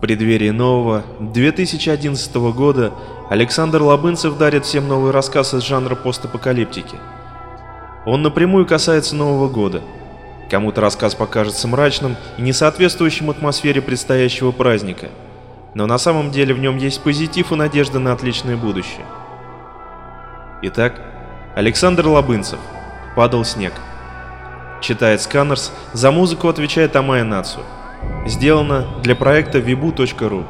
В преддверии нового 2011 года Александр Лобынцев дарит всем новый рассказ из жанра постапокалиптики. Он напрямую касается Нового года. Кому-то рассказ покажется мрачным и не соответствующим атмосфере предстоящего праздника, но на самом деле в нем есть позитив и надежда на отличное будущее. Итак, Александр Лобынцев. Падал снег. Читает Сканерс, за музыку отвечает Амая Нацу. Сделано для проекта vibu.ru.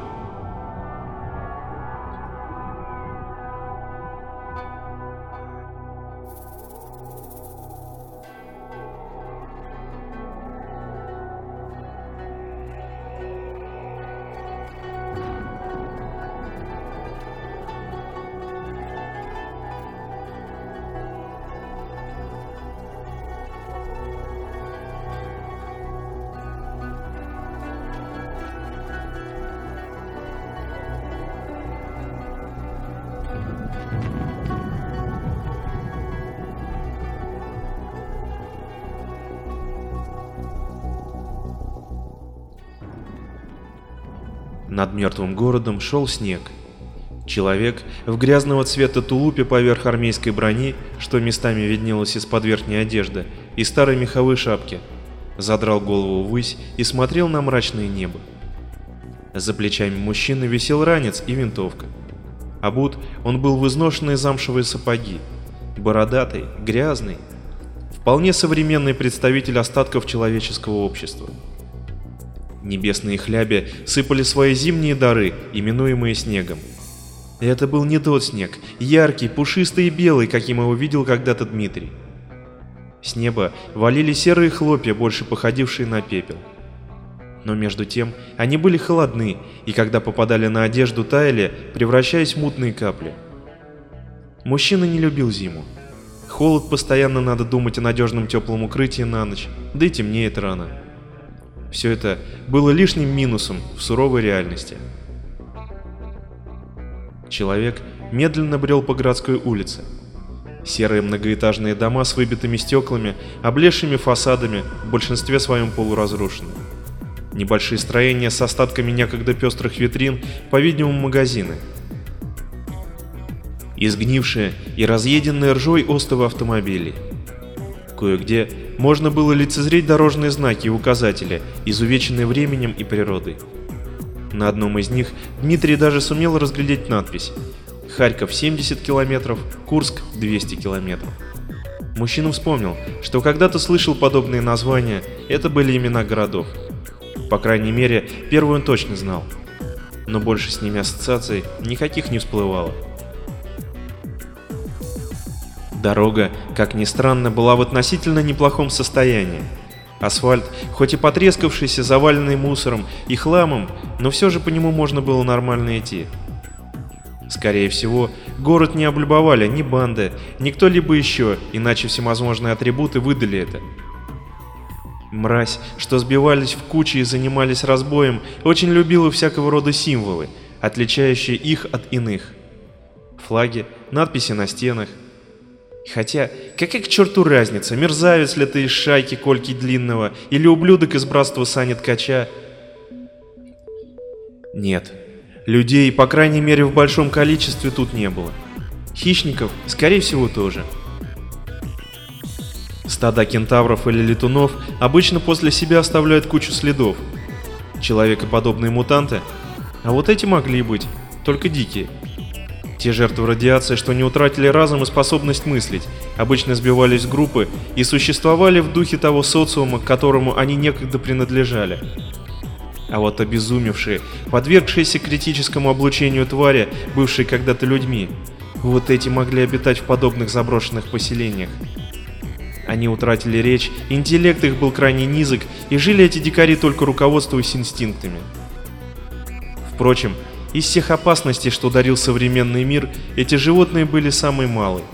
Над мертвым городом шел снег. Человек в грязного цвета тулупе поверх армейской брони, что местами виднелось из-под верхней одежды, и старой меховой шапки, задрал голову ввысь и смотрел на мрачное небо. За плечами мужчины висел ранец и винтовка. Обут он был в изношенные замшевые сапоги, бородатый, грязный, вполне современный представитель остатков человеческого общества. Небесные хляби сыпали свои зимние дары, именуемые снегом. Это был не тот снег, яркий, пушистый и белый, каким его видел когда-то Дмитрий. С неба валили серые хлопья, больше походившие на пепел. Но между тем они были холодны, и когда попадали на одежду, таяли, превращаясь в мутные капли. Мужчина не любил зиму. Холод постоянно надо думать о надежном теплом укрытии на ночь, да и темнеет рано. Все это было лишним минусом в суровой реальности. Человек медленно брел по городской улице. Серые многоэтажные дома с выбитыми стеклами, облезшими фасадами, в большинстве своем полуразрушены. Небольшие строения с остатками некогда пестрых витрин, по-видимому, магазины. Изгнившие и разъеденные ржой остовы автомобилей. Кое-где можно было лицезреть дорожные знаки и указатели, изувеченные временем и природой. На одном из них Дмитрий даже сумел разглядеть надпись «Харьков 70 километров, Курск 200 километров». Мужчина вспомнил, что когда-то слышал подобные названия, это были имена городов. По крайней мере, первый он точно знал. Но больше с ними ассоциаций никаких не всплывало. Дорога, как ни странно, была в относительно неплохом состоянии. Асфальт, хоть и потрескавшийся, заваленный мусором и хламом, но все же по нему можно было нормально идти. Скорее всего, город не облюбовали ни банды, ни кто-либо еще, иначе всевозможные атрибуты выдали это. Мразь, что сбивались в кучи и занимались разбоем, очень любила всякого рода символы, отличающие их от иных. Флаги, надписи на стенах, Хотя, какая к черту разница, мерзавец ли ты из шайки Кольки Длинного или ублюдок из братства Сани Ткача? Нет, людей, по крайней мере в большом количестве, тут не было. Хищников, скорее всего, тоже. Стада кентавров или летунов обычно после себя оставляют кучу следов. Человекоподобные мутанты? А вот эти могли быть, только дикие. Те жертвы радиации, что не утратили разум и способность мыслить, обычно сбивались в группы и существовали в духе того социума, к которому они некогда принадлежали. А вот обезумевшие, подвергшиеся критическому облучению твари, бывшие когда-то людьми, вот эти могли обитать в подобных заброшенных поселениях. Они утратили речь, интеллект их был крайне низок, и жили эти дикари только руководствуясь инстинктами. Впрочем, из всех опасностей, что дарил современный мир, эти животные были самые малые.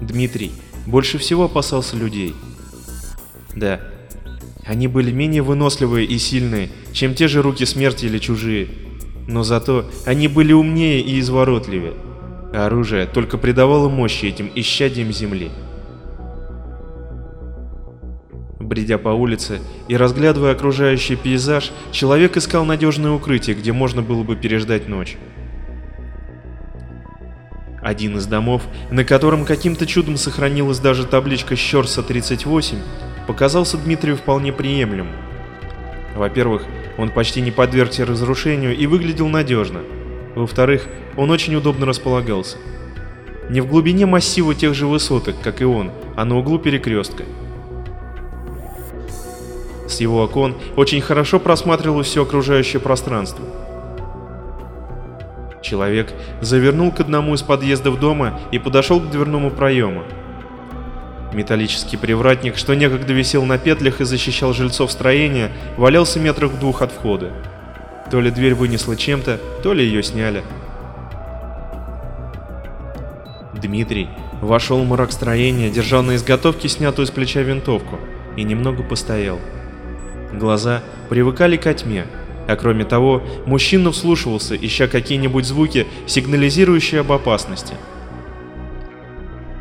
Дмитрий больше всего опасался людей. Да, они были менее выносливые и сильные, чем те же руки смерти или чужие. Но зато они были умнее и изворотливее. А оружие только придавало мощи этим исчадиям земли. Бредя по улице и разглядывая окружающий пейзаж, человек искал надежное укрытие, где можно было бы переждать ночь. Один из домов, на котором каким-то чудом сохранилась даже табличка Щерса-38, показался Дмитрию вполне приемлемым. Во-первых, он почти не подвергся разрушению и выглядел надежно. Во-вторых, он очень удобно располагался. Не в глубине массива тех же высоток, как и он, а на углу перекрестка. С его окон очень хорошо просматривалось все окружающее пространство. Человек завернул к одному из подъездов дома и подошел к дверному проему. Металлический привратник, что некогда висел на петлях и защищал жильцов строения, валялся метрах в двух от входа. То ли дверь вынесла чем-то, то ли ее сняли. Дмитрий вошел в мрак строения, держал на изготовке снятую с плеча винтовку, и немного постоял. Глаза привыкали ко тьме, а кроме того, мужчина вслушивался, ища какие-нибудь звуки, сигнализирующие об опасности.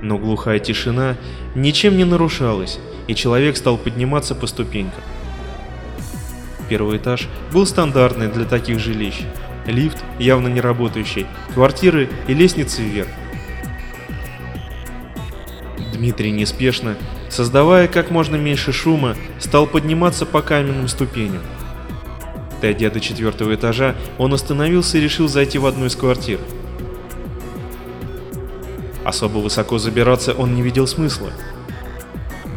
Но глухая тишина ничем не нарушалась, и человек стал подниматься по ступенькам. Первый этаж был стандартный для таких жилищ. Лифт, явно не работающий, квартиры и лестницы вверх. Дмитрий неспешно, создавая как можно меньше шума, стал подниматься по каменным ступеням. Дойдя до четвертого этажа, он остановился и решил зайти в одну из квартир. Особо высоко забираться он не видел смысла.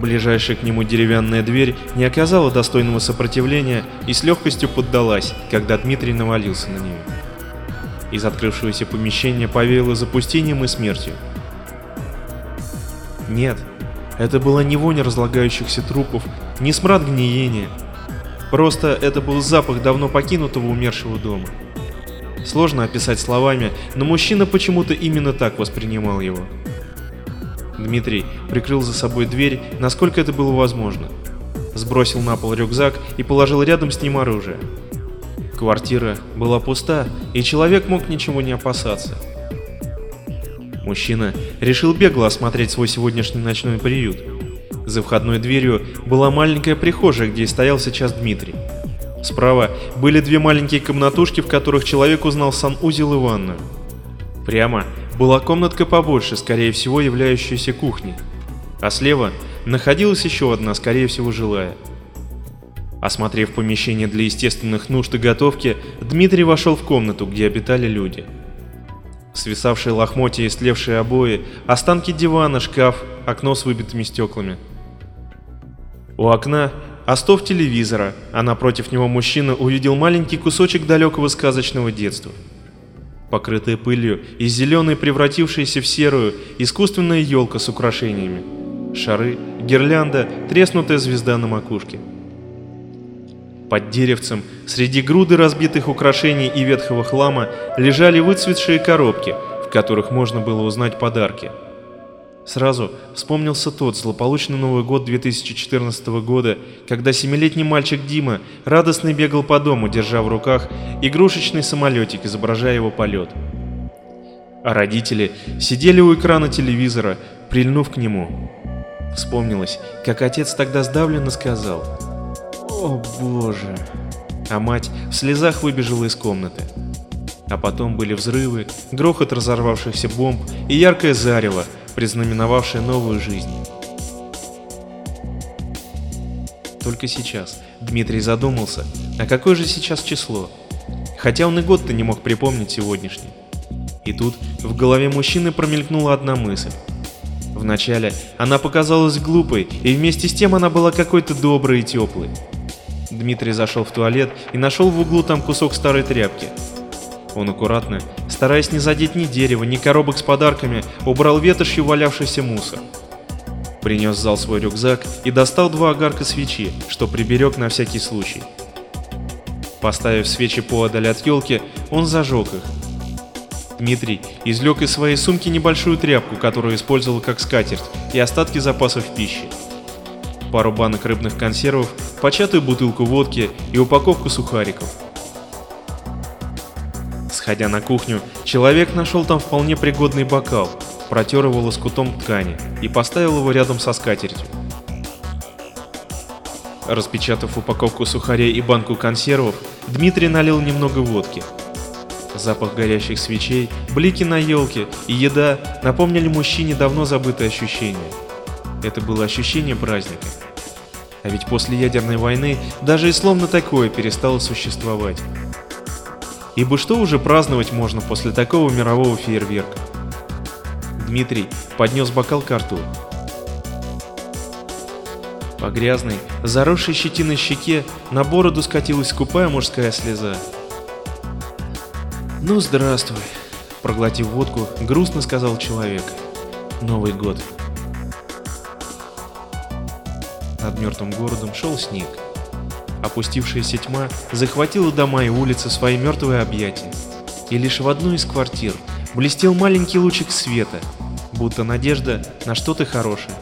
Ближайшая к нему деревянная дверь не оказала достойного сопротивления и с легкостью поддалась, когда Дмитрий навалился на нее. Из открывшегося помещения повеяло запустением и смертью. Нет, это была не вонь разлагающихся трупов, не смрад гниения. Просто это был запах давно покинутого умершего дома. Сложно описать словами, но мужчина почему-то именно так воспринимал его. Дмитрий прикрыл за собой дверь, насколько это было возможно. Сбросил на пол рюкзак и положил рядом с ним оружие. Квартира была пуста, и человек мог ничего не опасаться. Мужчина решил бегло осмотреть свой сегодняшний ночной приют. За входной дверью была маленькая прихожая, где стоял сейчас Дмитрий. Справа были две маленькие комнатушки, в которых человек узнал санузел и ванную. Прямо была комнатка побольше, скорее всего являющаяся кухней. А слева находилась еще одна, скорее всего жилая. Осмотрев помещение для естественных нужд и готовки, Дмитрий вошел в комнату, где обитали люди. Свисавшие лохмотья и слевшие обои, останки дивана, шкаф, окно с выбитыми стеклами. У окна остов телевизора, а напротив него мужчина увидел маленький кусочек далекого сказочного детства. Покрытая пылью и зеленой, превратившаяся в серую, искусственная елка с украшениями. Шары, гирлянда, треснутая звезда на макушке. Под деревцем, среди груды разбитых украшений и ветхого хлама, лежали выцветшие коробки, в которых можно было узнать подарки. Сразу вспомнился тот злополучный Новый год 2014 года, когда семилетний мальчик Дима радостно бегал по дому, держа в руках игрушечный самолетик, изображая его полет. А родители сидели у экрана телевизора, прильнув к нему. Вспомнилось, как отец тогда сдавленно сказал «О боже!» А мать в слезах выбежала из комнаты. А потом были взрывы, грохот разорвавшихся бомб и яркое зарево, признаменовавшее новую жизнь. Только сейчас Дмитрий задумался, а какое же сейчас число? Хотя он и год-то не мог припомнить сегодняшний. И тут в голове мужчины промелькнула одна мысль. Вначале она показалась глупой, и вместе с тем она была какой-то доброй и теплой. Дмитрий зашел в туалет и нашел в углу там кусок старой тряпки. Он аккуратно, стараясь не задеть ни дерева, ни коробок с подарками, убрал ветошью валявшийся мусор. Принес в зал свой рюкзак и достал два огарка свечи, что приберег на всякий случай. Поставив свечи поодаль от елки, он зажег их. Дмитрий извлек из своей сумки небольшую тряпку, которую использовал как скатерть, и остатки запасов пищи пару банок рыбных консервов, початую бутылку водки и упаковку сухариков. Сходя на кухню, человек нашел там вполне пригодный бокал, протер его лоскутом ткани и поставил его рядом со скатертью. Распечатав упаковку сухарей и банку консервов, Дмитрий налил немного водки. Запах горящих свечей, блики на елке и еда напомнили мужчине давно забытые ощущения. Это было ощущение праздника. А ведь после ядерной войны даже и словно такое перестало существовать. Ибо что уже праздновать можно после такого мирового фейерверка? Дмитрий поднес бокал к рту. По грязной, заросшей щетиной щеке на бороду скатилась скупая мужская слеза. «Ну, здравствуй», — проглотив водку, грустно сказал человек. «Новый год». Над мертвым городом шел снег. Опустившаяся тьма захватила дома и улицы свои мертвые объятия. И лишь в одной из квартир блестел маленький лучик света, будто надежда на что-то хорошее.